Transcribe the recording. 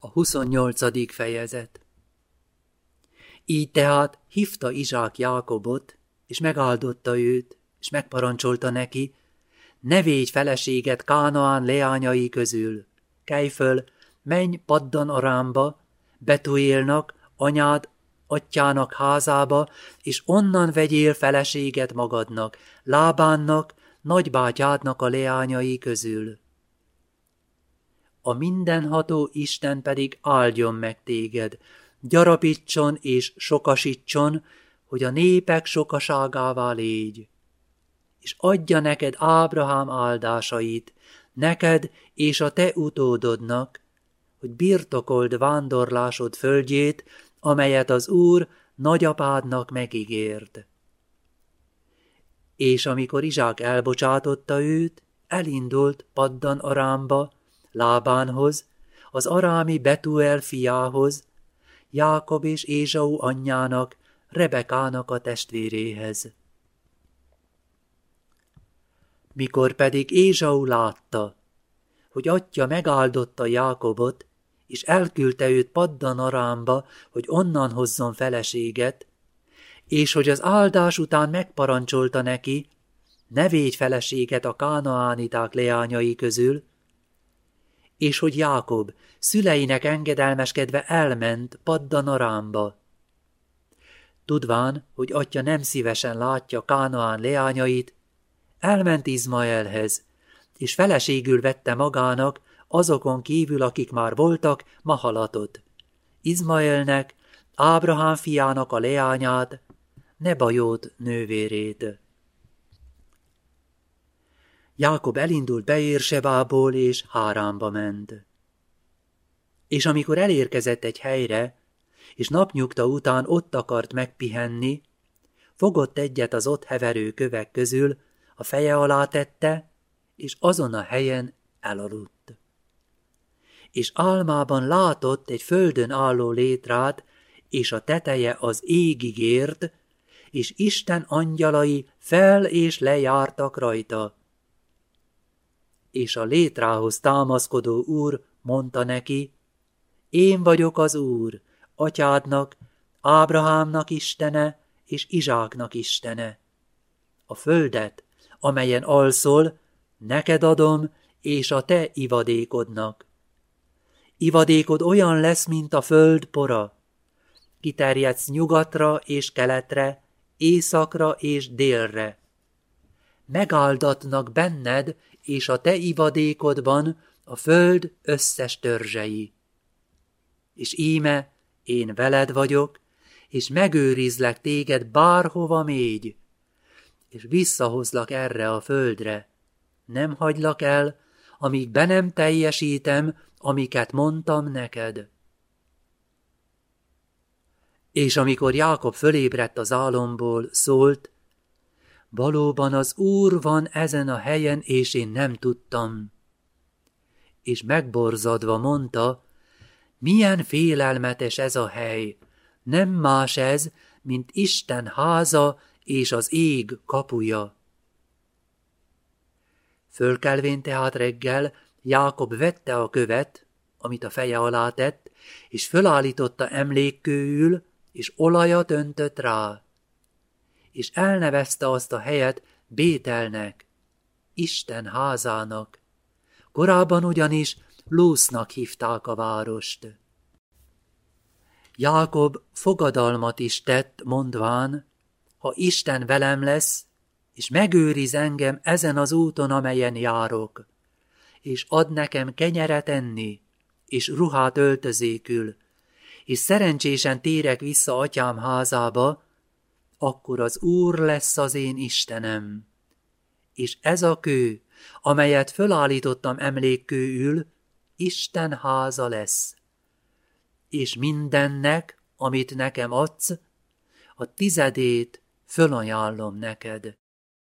A 28. fejezet Így tehát hívta Izsák Jákobot, és megáldotta őt, és megparancsolta neki, ne védj feleséget Kánaán leányai közül, kelj föl, menj paddan arámba, Betuélnak, anyád, atyának házába, és onnan vegyél feleséget magadnak, Lábánnak, nagybátyádnak a leányai közül a mindenható Isten pedig áldjon meg téged, gyarapítson és sokasítson, hogy a népek sokaságává légy. És adja neked Ábrahám áldásait, neked és a te utódodnak, hogy birtokold vándorlásod földjét, amelyet az Úr nagyapádnak megígért. És amikor Izsák elbocsátotta őt, elindult Paddan Arámba, Lábánhoz, az arámi Betuel fiához, Jákob és Ézsau anyjának, Rebekának a testvéréhez. Mikor pedig Ézsau látta, hogy atya megáldotta Jákobot, és elküldte őt Paddan Arámba, hogy onnan hozzon feleséget, és hogy az áldás után megparancsolta neki, ne védj feleséget a kánaániták leányai közül, és hogy Jákob szüleinek engedelmeskedve elment Paddan Arámba. Tudván, hogy atya nem szívesen látja Kánaán leányait, elment Izmaelhez, és feleségül vette magának azokon kívül, akik már voltak, Mahalatot. Izmaelnek, Ábrahám fiának a leányát, Nebajót nővérét. Jákob elindult Beérsebából, és Hárámba ment. És amikor elérkezett egy helyre, és napnyugta után ott akart megpihenni, fogott egyet az ott heverő kövek közül, a feje alá tette, és azon a helyen elaludt. És álmában látott egy földön álló létrát, és a teteje az égig ért, és Isten angyalai fel és lejártak rajta és a létrához támaszkodó úr mondta neki, én vagyok az úr, atyádnak, Ábrahámnak istene és Izsáknak istene. A földet, amelyen alszol, neked adom, és a te ivadékodnak. Ivadékod olyan lesz, mint a föld pora. Kiterjedsz nyugatra és keletre, északra és délre. Megáldatnak benned, és a te ivadékodban a föld összes törzsei. És íme, én veled vagyok, és megőrizlek téged bárhova mégy, és visszahozlak erre a földre. Nem hagylak el, amíg be nem teljesítem, amiket mondtam neked. És amikor Jákob fölébredt az álomból, szólt, Valóban az Úr van ezen a helyen, és én nem tudtam. És megborzadva mondta, milyen félelmetes ez a hely, nem más ez, mint Isten háza és az ég kapuja. Fölkelvén tehát reggel Jákob vette a követ, amit a feje alá tett, és fölállította emlékkőül, és olajat öntött rá és elnevezte azt a helyet Bételnek, Isten házának. Korábban ugyanis Lúsznak hívták a várost. Jákob fogadalmat is tett, mondván, ha Isten velem lesz, és megőriz engem ezen az úton, amelyen járok, és ad nekem kenyeret enni, és ruhát öltözékül, és szerencsésen térek vissza atyám házába, akkor az Úr lesz az én Istenem. És ez a kő, amelyet fölállítottam emlékkőül, Isten háza lesz. És mindennek, amit nekem adsz, a tizedét fölajánlom neked.